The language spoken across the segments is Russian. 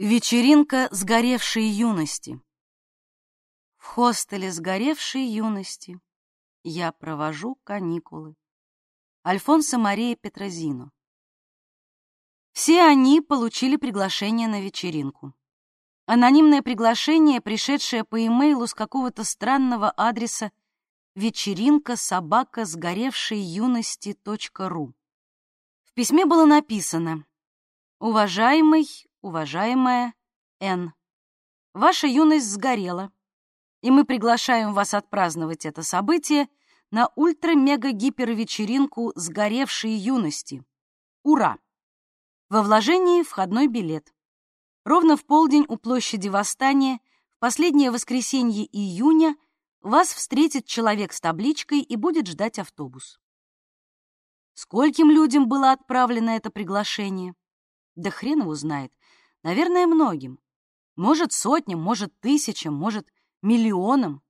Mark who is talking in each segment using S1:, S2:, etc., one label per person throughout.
S1: Вечеринка сгоревшей юности. В хостеле сгоревшей юности я провожу каникулы. Альфонсо Мария Петрозино. Все они получили приглашение на вечеринку. Анонимное приглашение, пришедшее по имейлу с какого-то странного адреса вечеринка собака сгоревшей юности.ру. В письме было написано «Уважаемый уважаемая Н. Ваша юность сгорела, и мы приглашаем вас отпраздновать это событие на ультра-мега-гипер-вечеринку «Сгоревшие юности». Ура! Во вложении входной билет. Ровно в полдень у площади Восстания в последнее воскресенье июня вас встретит человек с табличкой и будет ждать автобус. Скольким людям было отправлено это приглашение? Да хрен его знает. Наверное, многим. Может, сотням, может, тысячам, может, миллионам.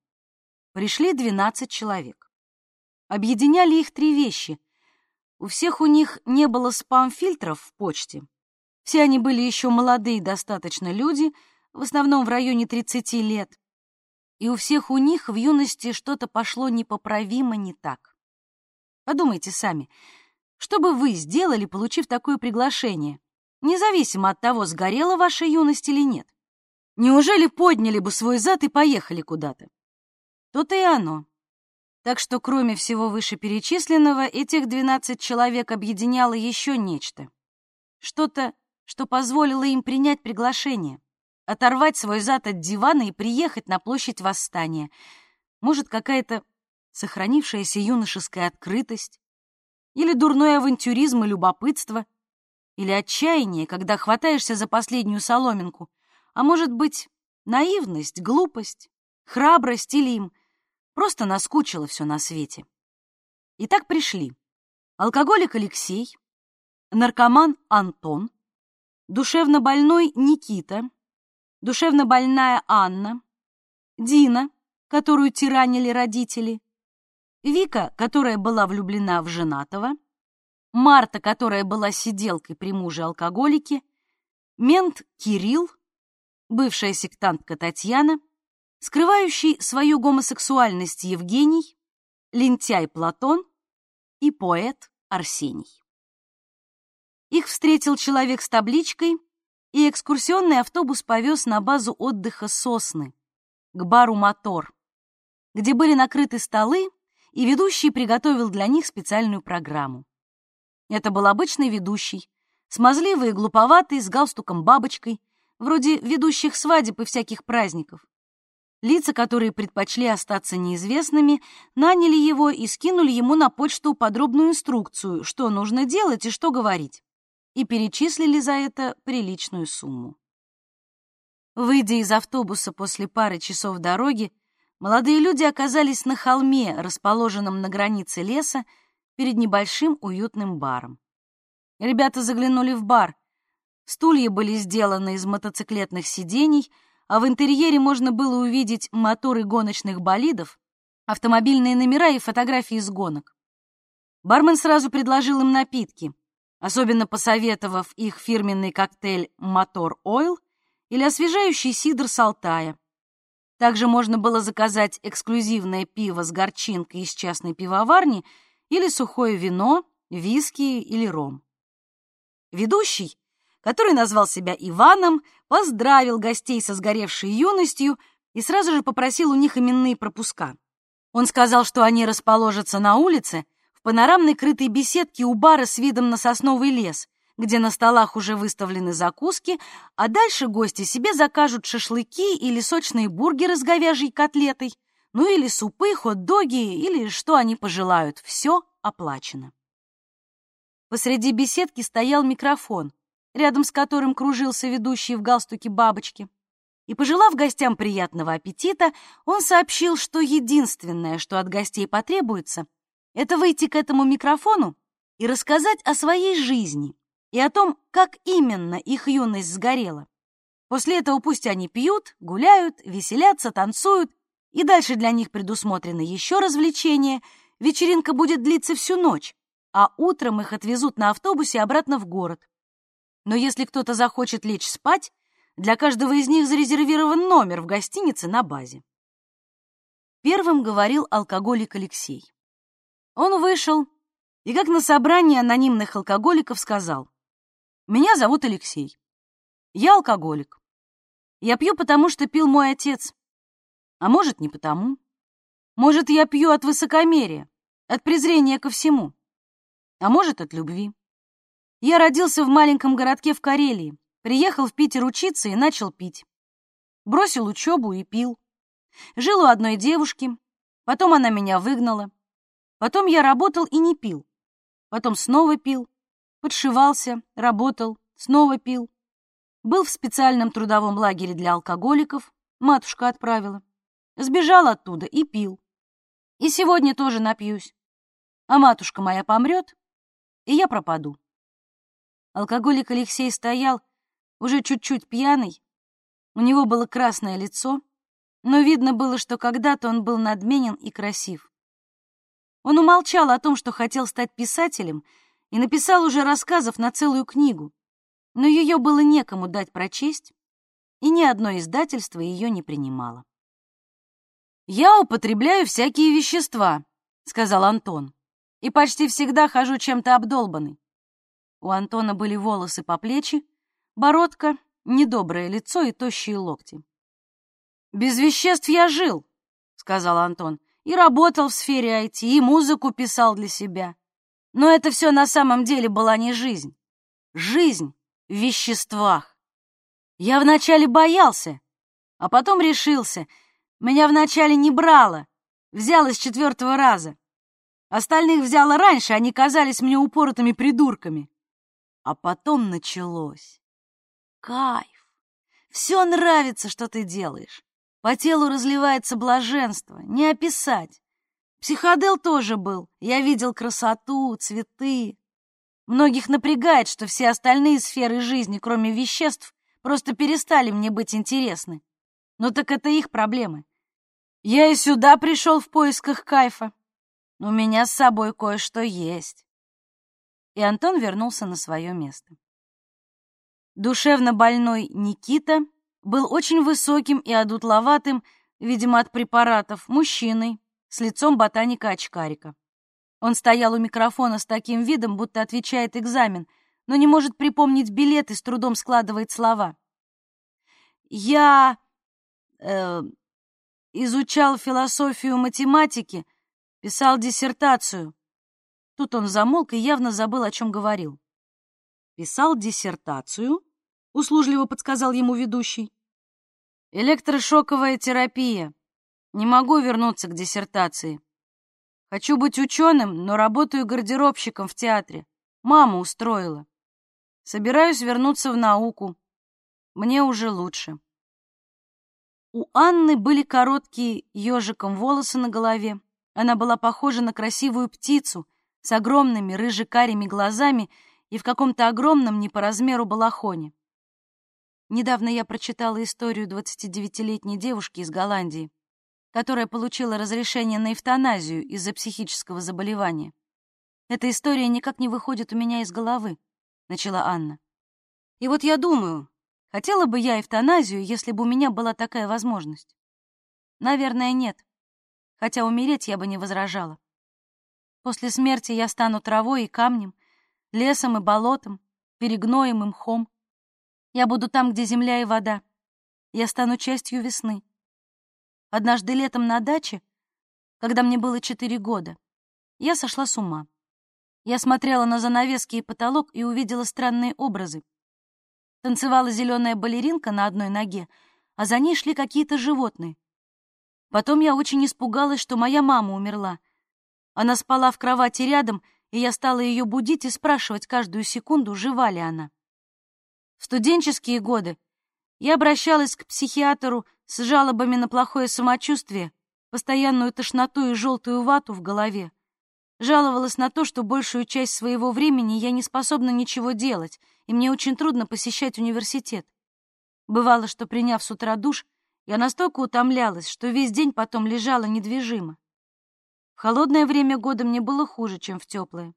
S1: Пришли 12 человек. Объединяли их три вещи. У всех у них не было спам-фильтров в почте. Все они были еще молодые достаточно люди, в основном в районе 30 лет. И у всех у них в юности что-то пошло непоправимо не так. Подумайте сами, что бы вы сделали, получив такое приглашение? Независимо от того, сгорела ваша юность или нет. Неужели подняли бы свой зад и поехали куда-то? То-то и оно. Так что, кроме всего вышеперечисленного, этих 12 человек объединяло еще нечто. Что-то, что позволило им принять приглашение, оторвать свой зад от дивана и приехать на площадь Восстания. Может, какая-то сохранившаяся юношеская открытость или дурной авантюризм и любопытство — или отчаяние, когда хватаешься за последнюю соломинку, а может быть, наивность, глупость, храбрость или им. Просто наскучило все на свете. И так пришли. Алкоголик Алексей, наркоман Антон, душевно больной Никита, душевно больная Анна, Дина, которую тиранили родители, Вика, которая была влюблена в женатого, Марта, которая была сиделкой при муже-алкоголике, мент Кирилл, бывшая сектантка Татьяна, скрывающий свою гомосексуальность Евгений, лентяй Платон и поэт Арсений. Их встретил человек с табличкой, и экскурсионный автобус повез на базу отдыха «Сосны», к бару «Мотор», где были накрыты столы, и ведущий приготовил для них специальную программу. Это был обычный ведущий, смазливый и глуповатый, с галстуком-бабочкой, вроде ведущих свадеб и всяких праздников. Лица, которые предпочли остаться неизвестными, наняли его и скинули ему на почту подробную инструкцию, что нужно делать и что говорить, и перечислили за это приличную сумму. Выйдя из автобуса после пары часов дороги, молодые люди оказались на холме, расположенном на границе леса, перед небольшим уютным баром. Ребята заглянули в бар. Стулья были сделаны из мотоциклетных сидений, а в интерьере можно было увидеть моторы гоночных болидов, автомобильные номера и фотографии из гонок. Бармен сразу предложил им напитки, особенно посоветовав их фирменный коктейль «Мотор Ойл» или освежающий сидр с Алтая. Также можно было заказать эксклюзивное пиво с горчинкой из частной пивоварни — или сухое вино, виски или ром. Ведущий, который назвал себя Иваном, поздравил гостей со сгоревшей юностью и сразу же попросил у них именные пропуска. Он сказал, что они расположатся на улице в панорамной крытой беседке у бара с видом на сосновый лес, где на столах уже выставлены закуски, а дальше гости себе закажут шашлыки или сочные бургеры с говяжьей котлетой, ну или супы, хот-доги, или что они пожелают. Все оплачено. Посреди беседки стоял микрофон, рядом с которым кружился ведущий в галстуке бабочки. И, пожелав гостям приятного аппетита, он сообщил, что единственное, что от гостей потребуется, это выйти к этому микрофону и рассказать о своей жизни и о том, как именно их юность сгорела. После этого пусть они пьют, гуляют, веселятся, танцуют и дальше для них предусмотрены еще развлечения. Вечеринка будет длиться всю ночь, а утром их отвезут на автобусе обратно в город. Но если кто-то захочет лечь спать, Для каждого из них зарезервирован номер в гостинице на базе. Первым говорил алкоголик Алексей. Он вышел и, как на собрании анонимных алкоголиков, сказал, «Меня зовут Алексей. Я алкоголик. Я пью, потому что пил мой отец. А может, не потому. Может, я пью от высокомерия, от презрения ко всему. А может, от любви. Я родился в маленьком городке в Карелии, приехал в Питер учиться и начал пить. Бросил учебу и пил. Жил у одной девушки, потом она меня выгнала. Потом я работал и не пил. Потом снова пил, подшивался, работал, снова пил. Был в специальном трудовом лагере для алкоголиков, матушка отправила. Сбежал оттуда и пил. И сегодня тоже напьюсь. А матушка моя помрет, и я пропаду. Алкоголик Алексей стоял, уже чуть-чуть пьяный. У него было красное лицо, но видно было, что когда-то он был надменен и красив. Он умолчал о том, что хотел стать писателем, и написал уже рассказов на целую книгу, но ее было некому дать прочесть, и ни одно издательство ее не принимало. «Я употребляю всякие вещества», — сказал Антон, «и почти всегда хожу чем-то обдолбанный». У Антона были волосы по плечи, бородка, недоброе лицо и тощие локти. «Без веществ я жил», — сказал Антон, «и работал в сфере IT, и музыку писал для себя. Но это все на самом деле была не жизнь. Жизнь в веществах. Я вначале боялся, а потом решился. Меня вначале не брало, взял из четвертого раза. Остальных взяла раньше, они казались мне упоротыми придурками. А потом началось. Кайф. Все нравится, что ты делаешь. По телу разливается блаженство, не описать. Психодел тоже был. Я видел красоту, цветы. Многих напрягает, что все остальные сферы жизни, кроме веществ, просто перестали мне быть интересны. Но так это их проблемы. Я и сюда пришел в поисках кайфа. У меня с собой кое-что есть. И Антон вернулся на свое место. Душевно больной Никита был очень высоким и одутловатым, видимо, от препаратов, мужчиной, с лицом ботаника-очкарика. Он стоял у микрофона с таким видом, будто отвечает экзамен, но не может припомнить билет и с трудом складывает слова. «Я э, изучал философию математики, писал диссертацию». Тут он замолк и явно забыл, о чем говорил. «Писал диссертацию?» — услужливо подсказал ему ведущий. «Электрошоковая терапия. Не могу вернуться к диссертации. Хочу быть ученым, но работаю гардеробщиком в театре. Мама устроила. Собираюсь вернуться в науку. Мне уже лучше». У Анны были короткие ежиком волосы на голове. Она была похожа на красивую птицу с огромными рыже-карими глазами и в каком-то огромном не по размеру балахоне. Недавно я прочитала историю 29-летней девушки из Голландии, которая получила разрешение на эвтаназию из-за психического заболевания. Эта история никак не выходит у меня из головы, начала Анна. И вот я думаю, хотела бы я эвтаназию, если бы у меня была такая возможность? Наверное, нет. Хотя умереть я бы не возражала. После смерти я стану травой и камнем, лесом и болотом, перегноем и мхом. Я буду там, где земля и вода. Я стану частью весны. Однажды летом на даче, когда мне было четыре года, я сошла с ума. Я смотрела на занавески и потолок и увидела странные образы. Танцевала зеленая балеринка на одной ноге, а за ней шли какие-то животные. Потом я очень испугалась, что моя мама умерла. Она спала в кровати рядом, и я стала ее будить и спрашивать каждую секунду, жива ли она. В студенческие годы я обращалась к психиатру с жалобами на плохое самочувствие, постоянную тошноту и желтую вату в голове. Жаловалась на то, что большую часть своего времени я не способна ничего делать, и мне очень трудно посещать университет. Бывало, что, приняв с утра душ, я настолько утомлялась, что весь день потом лежала недвижимо. В холодное время года мне было хуже, чем в теплое.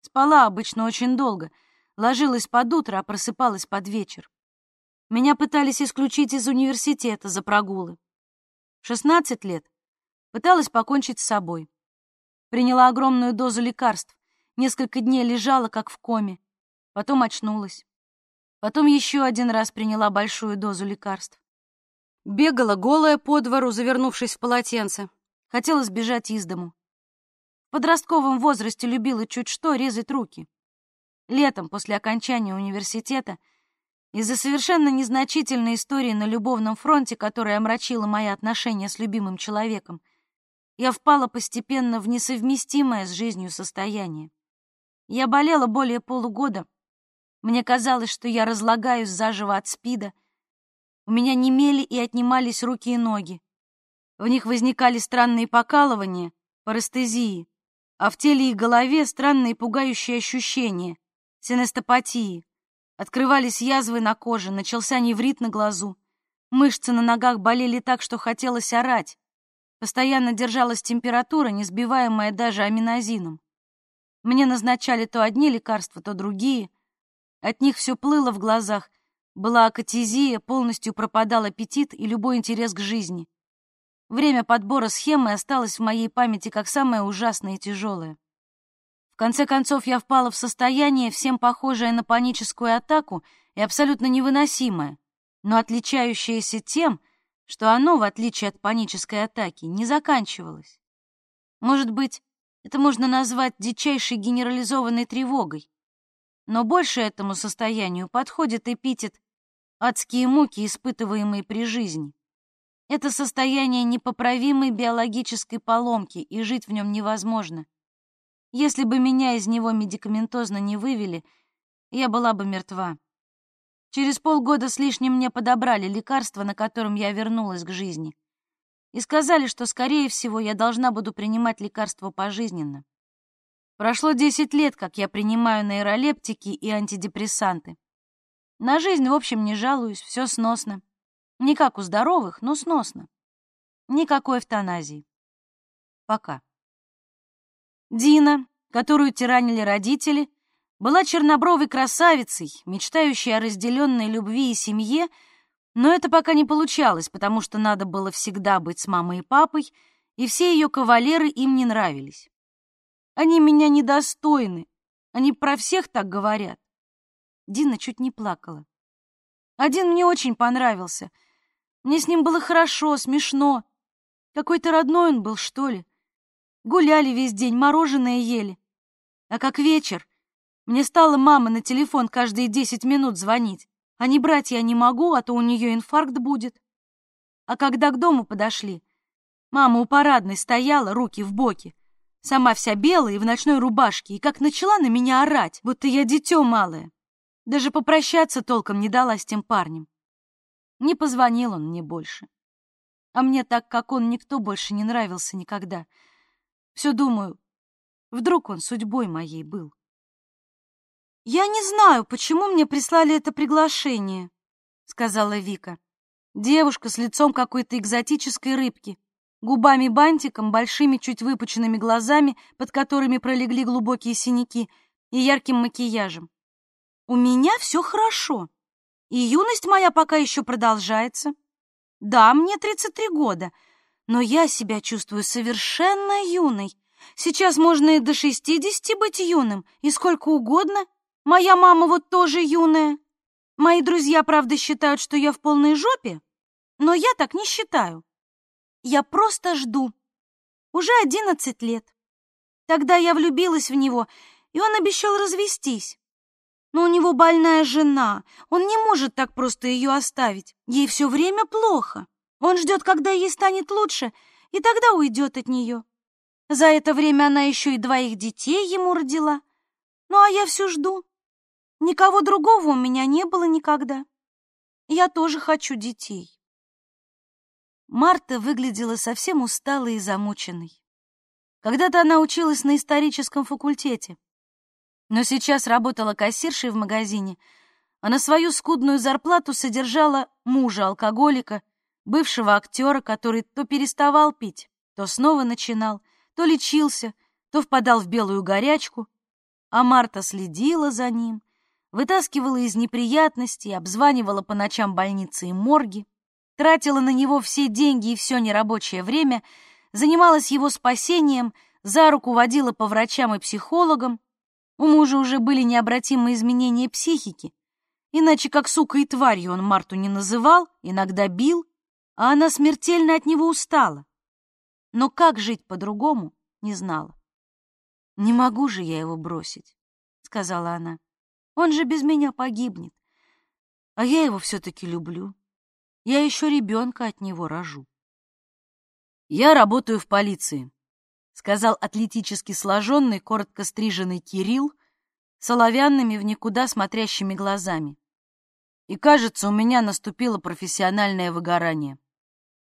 S1: Спала обычно очень долго — Ложилась под утро, а просыпалась под вечер. Меня пытались исключить из университета за прогулы. В 16 лет пыталась покончить с собой. Приняла огромную дозу лекарств, несколько дней лежала, как в коме, потом очнулась. Потом еще один раз приняла большую дозу лекарств. Бегала голая по двору, завернувшись в полотенце. Хотела сбежать из дому. В подростковом возрасте любила чуть что резать руки. Летом, после окончания университета, из-за совершенно незначительной истории на любовном фронте, которая омрачила мои отношения с любимым человеком, я впала постепенно в несовместимое с жизнью состояние. Я болела более полугода. Мне казалось, что я разлагаюсь заживо от спида — у меня немели и отнимались руки и ноги. В них возникали странные покалывания, парестезии, а в теле и голове странные пугающие ощущения, синестопатии. Открывались язвы на коже, начался неврит на глазу. Мышцы на ногах болели так, что хотелось орать. Постоянно держалась температура, не сбиваемая даже аминозином. Мне назначали то одни лекарства, то другие. От них все плыло в глазах, была акатизия, полностью пропадал аппетит и любой интерес к жизни. Время подбора схемы осталось в моей памяти как самое ужасное и тяжелое. В конце концов, я впала в состояние, всем похожее на паническую атаку и абсолютно невыносимое, но отличающееся тем, что оно, в отличие от панической атаки, не заканчивалось. Может быть, это можно назвать дичайшей генерализованной тревогой. Но больше этому состоянию подходит эпитет адские муки, испытываемые при жизни. Это состояние непоправимой биологической поломки, и жить в нем невозможно. Если бы меня из него медикаментозно не вывели, я была бы мертва. Через полгода с лишним мне подобрали лекарство, на котором я вернулась к жизни. И сказали, что, скорее всего, я должна буду принимать лекарство пожизненно. Прошло 10 лет, как я принимаю нейролептики и антидепрессанты. На жизнь, в общем, не жалуюсь, все сносно. Не как у здоровых, но сносно. Никакой эвтаназии. Пока. Дина, которую тиранили родители, была чернобровой красавицей, мечтающей о разделенной любви и семье, но это пока не получалось, потому что надо было всегда быть с мамой и папой, и все ее кавалеры им не нравились. Они меня недостойны, они про всех так говорят. Дина чуть не плакала. Один мне очень понравился. Мне с ним было хорошо, смешно. Какой-то родной он был, что ли. Гуляли весь день, мороженое ели. А как вечер, мне стала мама на телефон каждые десять минут звонить. А не брать я не могу, а то у нее инфаркт будет. А когда к дому подошли, мама у парадной стояла, руки в боки, сама вся белая и в ночной рубашке, и как начала на меня орать, будто я дитё малое. Даже попрощаться толком не дала с тем парнем. Не позвонил он мне больше. А мне так, как он, никто больше не нравился никогда. Все думаю, вдруг он судьбой моей был. «Я не знаю, почему мне прислали это приглашение», — сказала Вика. Девушка с лицом какой-то экзотической рыбки, губами бантиком, большими чуть выпученными глазами, под которыми пролегли глубокие синяки, и ярким макияжем. У меня все хорошо, и юность моя пока еще продолжается. Да, мне 33 года, но я себя чувствую совершенно юной. Сейчас можно и до 60 быть юным, и сколько угодно. Моя мама вот тоже юная. Мои друзья, правда, считают, что я в полной жопе, но я так не считаю. Я просто жду. Уже 11 лет. Тогда я влюбилась в него, и он обещал развестись. Но у него больная жена. Он не может так просто ее оставить. Ей все время плохо. Он ждет, когда ей станет лучше, и тогда уйдет от нее. За это время она еще и двоих детей ему родила. Ну, а я все жду. Никого другого у меня не было никогда. Я тоже хочу детей. Марта выглядела совсем усталой и замученной. Когда-то она училась на историческом факультете но сейчас работала кассиршей в магазине, а на свою скудную зарплату содержала мужа-алкоголика, бывшего актера, который то переставал пить, то снова начинал, то лечился, то впадал в белую горячку, а Марта следила за ним, вытаскивала из неприятностей, обзванивала по ночам больницы и морги, тратила на него все деньги и все нерабочее время, занималась его спасением, за руку водила по врачам и психологам. У мужа уже были необратимые изменения психики, иначе как сука и тварью он Марту не называл, иногда бил, а она смертельно от него устала. Но как жить по-другому, не знала. «Не могу же я его бросить», — сказала она. «Он же без меня погибнет. А я его все-таки люблю. Я еще ребенка от него рожу».
S2: «Я работаю в полиции», — сказал атлетически сложенный, коротко стриженный Кирилл с оловянными в никуда смотрящими глазами. «И кажется, у меня наступило профессиональное выгорание.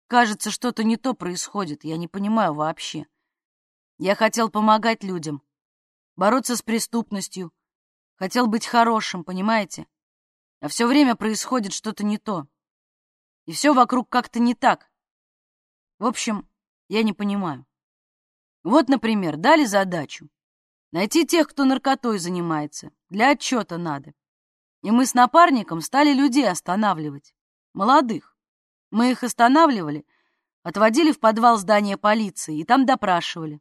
S2: Кажется, что-то не то происходит, я не понимаю вообще. Я хотел помогать людям, бороться с преступностью, хотел быть хорошим, понимаете? А все время происходит что-то не то. И все вокруг как-то не так. В общем, я не понимаю. Вот, например, дали задачу. Найти тех, кто наркотой занимается. Для отчета надо. И мы с напарником стали людей останавливать. Молодых. Мы их останавливали, отводили в подвал здания полиции и там допрашивали.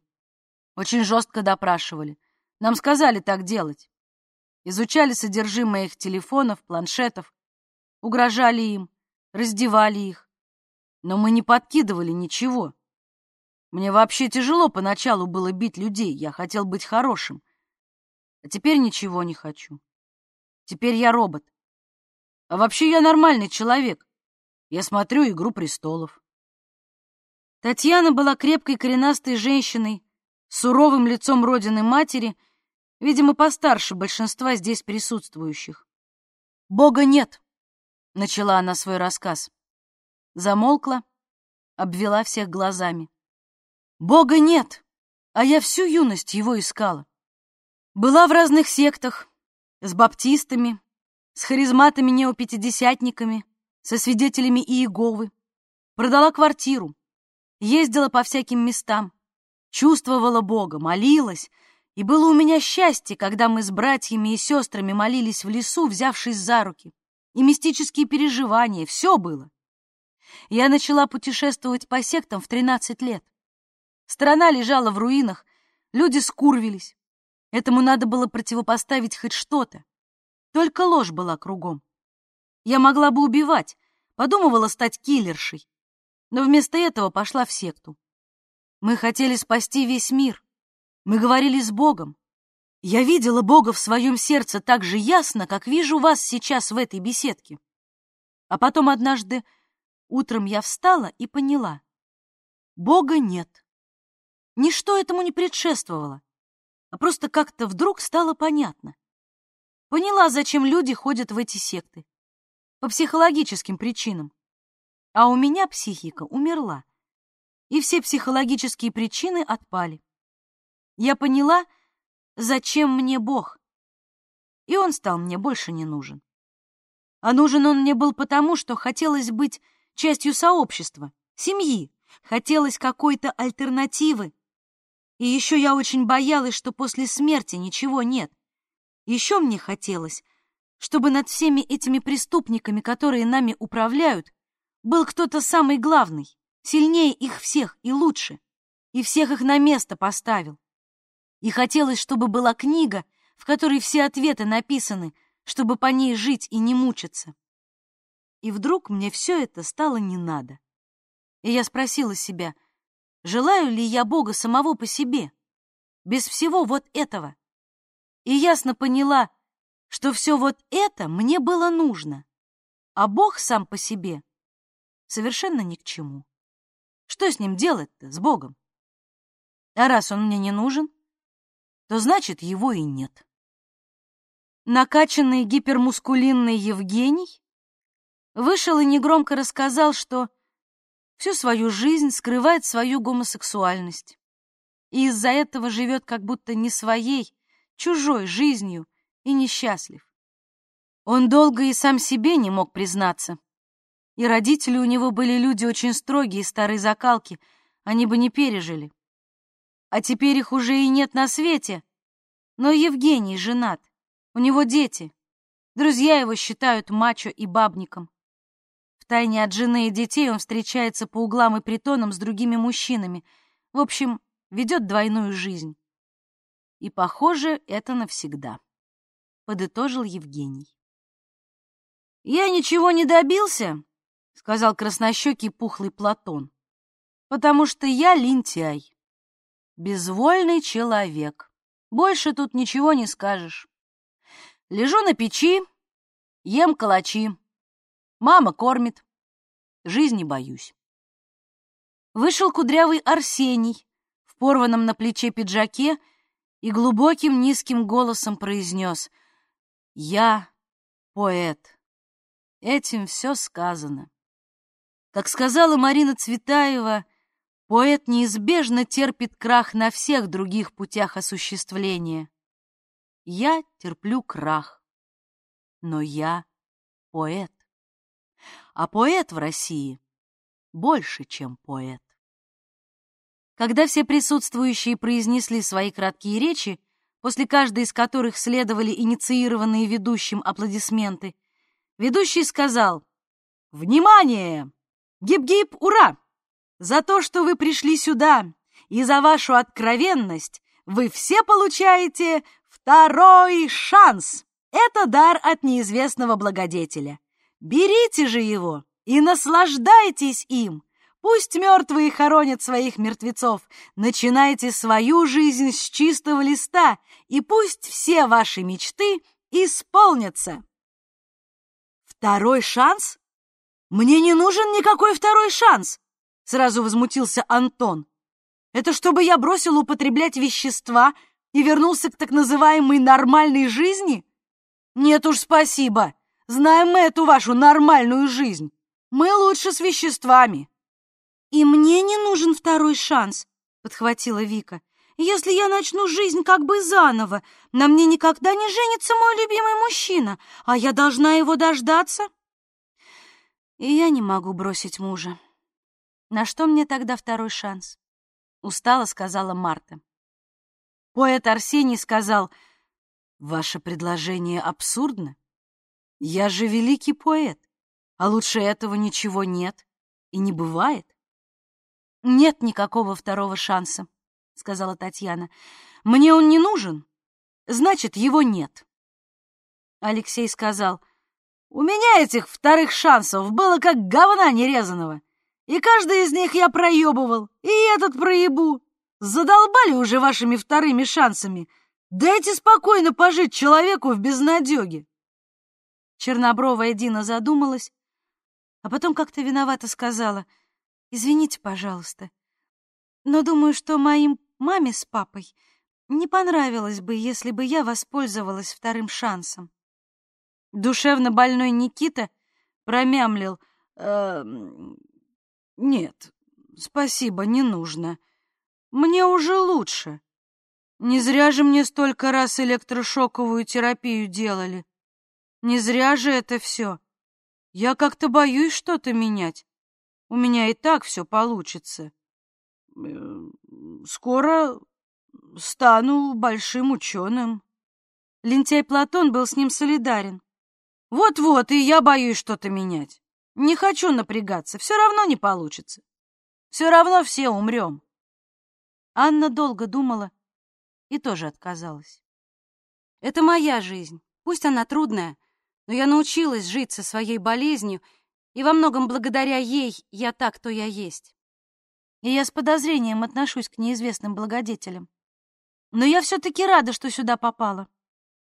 S2: Очень жестко допрашивали. Нам сказали так делать. Изучали содержимое их телефонов, планшетов, угрожали им, раздевали их. Но мы не подкидывали ничего. Мне вообще тяжело поначалу было бить людей, я хотел быть хорошим. А теперь ничего не хочу. Теперь я робот. А вообще я нормальный человек. Я смотрю «Игру престолов».
S1: Татьяна была крепкой коренастой женщиной, суровым лицом родины матери, видимо, постарше большинства здесь присутствующих. «Бога нет», — начала она свой рассказ. Замолкла, обвела всех глазами. «Бога нет, а я всю юность его искала. Была в разных сектах, с баптистами, с харизматами-неопятидесятниками, со свидетелями Иеговы. Продала квартиру, ездила по всяким местам, чувствовала Бога, молилась, и было у меня счастье, когда мы с братьями и сестрами молились в лесу, взявшись за руки. И мистические переживания, все было. Я начала путешествовать по сектам в 13 лет. Страна лежала в руинах, люди скурвились. Этому надо было противопоставить хоть что-то. Только ложь была кругом. Я могла бы убивать, подумывала стать киллершей, но вместо этого пошла в секту. Мы хотели спасти весь мир. Мы говорили с Богом. Я видела Бога в своем сердце так же ясно, как вижу вас сейчас в этой беседке. А потом однажды утром я встала и поняла. Бога нет. Ничто этому не предшествовало, а просто как-то вдруг стало понятно. Поняла, зачем люди ходят в эти секты. По психологическим причинам. А у меня психика умерла и все психологические причины отпали. Я поняла, зачем мне Бог, и он стал мне больше не нужен. А нужен он мне был потому, что хотелось быть частью сообщества, семьи, хотелось какой-то альтернативы. И еще я очень боялась, что после смерти ничего нет. Еще мне хотелось, чтобы над всеми этими преступниками, которые нами управляют, был кто-то самый главный, сильнее их всех и лучше, и всех их на место поставил. И хотелось, чтобы была книга, в которой все ответы написаны, чтобы по ней жить и не мучиться. И вдруг мне все это стало не надо. И я спросила себя, желаю ли я Бога самого по себе, без всего вот этого. И ясно поняла, что все вот это мне было нужно, а Бог сам по себе совершенно ни к чему. Что с ним делать-то, с Богом? А раз он мне не нужен, то значит, его и нет. Накачанный гипермускулинный Евгений вышел и негромко рассказал, что всю свою жизнь скрывает свою гомосексуальность и из-за этого живет как будто не своей, чужой жизнью и несчастлив. Он долго и сам себе не мог признаться, и родители у него были люди очень строгие, старой закалки, они бы не пережили. А теперь их уже и нет на свете. Но Евгений женат, у него дети,
S2: Друзья его считают мачо и бабником. Втайне от жены и детей он встречается по углам и притонам с другими мужчинами. В общем, ведет двойную жизнь. И, похоже, это навсегда, — подытожил Евгений. «Я ничего не добился», — сказал краснощекий пухлый Платон, «потому что я лентяй, безвольный человек. Больше тут ничего не скажешь. Лежу на печи, ем калачи. Мама кормит. Жизни боюсь. Вышел кудрявый Арсений в порванном на плече пиджаке и глубоким низким голосом произнес «Я поэт». Этим все сказано. Как сказала Марина Цветаева, поэт неизбежно терпит крах на всех других путях осуществления. Я терплю крах, но я поэт. А поэт в России больше, чем поэт. Когда все присутствующие произнесли свои краткие речи, после каждой из которых следовали инициированные ведущим аплодисменты, ведущий сказал «Внимание! Гип-гип, ура! За то, что вы пришли сюда, и за вашу откровенность вы все получаете Второй шанс! Это дар от неизвестного благодетеля. Берите же его и наслаждайтесь им. Пусть мертвые хоронят своих мертвецов. Начинайте свою жизнь с чистого листа, и пусть все ваши мечты исполнятся. Второй шанс? Мне не нужен никакой второй шанс, сразу возмутился Антон. Это чтобы я бросил употреблять вещества, и вернулся к так называемой нормальной жизни? Нет уж, спасибо. Знаем мы эту вашу нормальную жизнь. Мы лучше с веществами. И мне не нужен второй шанс, подхватила Вика. Если я начну жизнь как бы заново, на мне никогда не женится мой любимый мужчина, а я должна его дождаться. И я не могу бросить мужа. На что мне тогда второй шанс? Устало сказала Марта. Поэт Арсений сказал, «Ваше предложение абсурдно. Я же великий поэт, а лучше этого ничего нет и не бывает». «Нет никакого второго шанса», — сказала Татьяна. «Мне он не нужен, значит, его нет». Алексей сказал, «У меня этих вторых шансов было как говна нерезанного, и каждый из них я проебывал, и этот проебу. Задолбали уже вашими вторыми шансами. Дайте спокойно пожить человеку в безнадеге. Чернобровая Дина задумалась, а потом как-то виновато сказала. «Извините, пожалуйста, но думаю, что моим маме с папой не понравилось бы, если бы я воспользовалась вторым шансом». Душевно больной Никита промямлил. «Э, «Нет, спасибо, не нужно». Мне уже лучше. Не зря же мне столько раз электрошоковую терапию делали. Не зря же это все. Я как-то боюсь что-то менять. У меня и так все получится. Э, скоро стану большим ученым. Лентяй Платон был с ним солидарен. Вот-вот, и я боюсь что-то менять. Не хочу напрягаться, все равно не получится. Все равно все умрем. Анна долго думала и тоже отказалась. Это моя жизнь, пусть она трудная, но я научилась жить со своей болезнью, и во многом благодаря ей я так, кто я есть. И я с подозрением отношусь к неизвестным благодетелям. Но я все-таки рада, что сюда попала.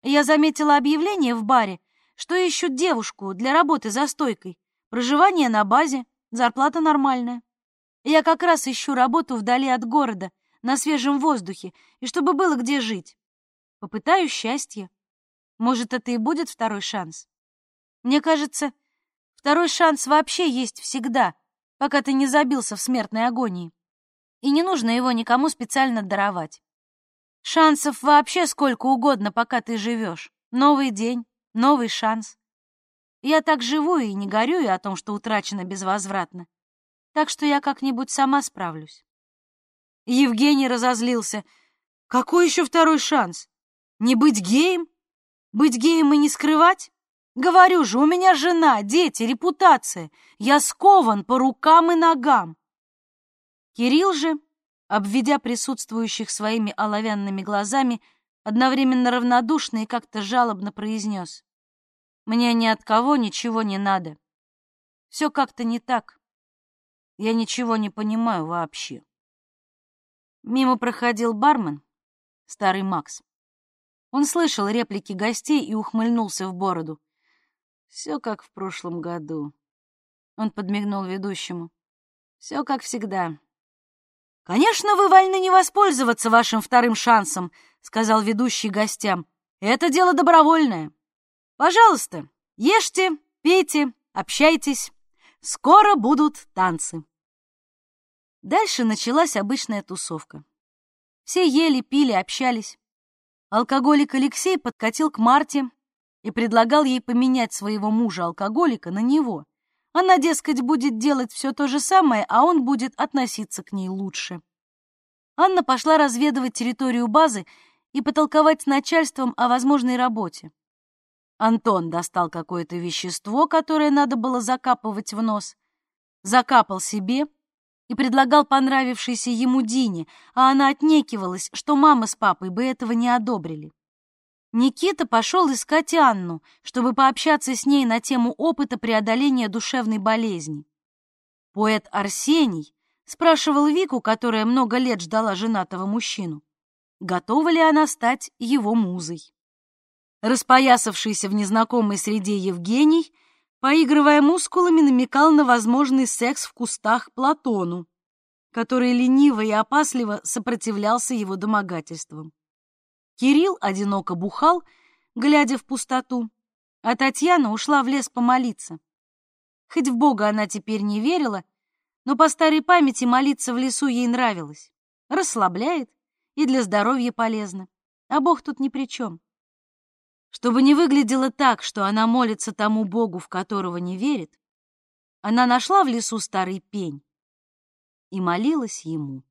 S2: Я заметила объявление в баре, что ищут девушку для работы за стойкой, проживание на базе, зарплата нормальная. Я как раз ищу работу вдали от города, на свежем воздухе, и чтобы было где жить. Попытаю счастье. Может, это и будет второй шанс. Мне кажется, второй шанс вообще есть всегда, пока ты не забился в смертной агонии. И не нужно его никому специально даровать. Шансов вообще сколько угодно, пока ты живешь. Новый день, новый шанс. Я так живу и не горюю о том, что утрачено безвозвратно. Так что я как-нибудь сама справлюсь. Евгений разозлился. Какой еще второй шанс? Не быть геем? Быть геем и не скрывать? Говорю же, у меня жена, дети, репутация. Я скован по рукам и ногам. Кирилл же, обведя присутствующих своими оловянными глазами, одновременно равнодушно и как-то жалобно произнес. «Мне ни от кого ничего не надо. Все как-то не так. Я ничего не понимаю вообще». Мимо проходил бармен, старый Макс. Он слышал реплики гостей и ухмыльнулся в бороду. Все как в прошлом году. Он подмигнул ведущему. Все как всегда. Конечно, вы вольны не воспользоваться вашим вторым шансом, сказал ведущий гостям. Это дело добровольное. Пожалуйста, ешьте, пейте, общайтесь. Скоро будут танцы. Дальше началась обычная тусовка. Все ели, пили, общались. Алкоголик Алексей подкатил к Марте и предлагал ей поменять своего мужа-алкоголика на него. Она, дескать, будет делать все то же самое, а он будет относиться к ней лучше. Анна пошла разведывать территорию базы и потолковать с начальством о возможной работе. Антон достал какое-то вещество, которое надо было закапывать в нос, закапал себе и предлагал понравившейся ему Дине, а она отнекивалась, что мама с папой бы этого не одобрили. Никита пошел искать Анну, чтобы пообщаться с ней на тему опыта преодоления душевной болезни. Поэт Арсений спрашивал Вику, которая много лет ждала женатого мужчину, готова ли она стать его музой. Распоясавшийся в незнакомой среде Евгений, поигрывая мускулами, намекал на возможный секс в кустах Платону, который лениво и опасливо сопротивлялся его домогательствам. Кирилл одиноко бухал, глядя в пустоту, а Татьяна ушла в лес помолиться. Хоть в Бога она теперь не верила, но по старой памяти молиться в лесу ей нравилось. Расслабляет и для здоровья полезно. А Бог тут ни при чем. Чтобы не выглядело так, что она молится тому Богу, в которого не верит, она нашла в лесу старый пень и молилась ему.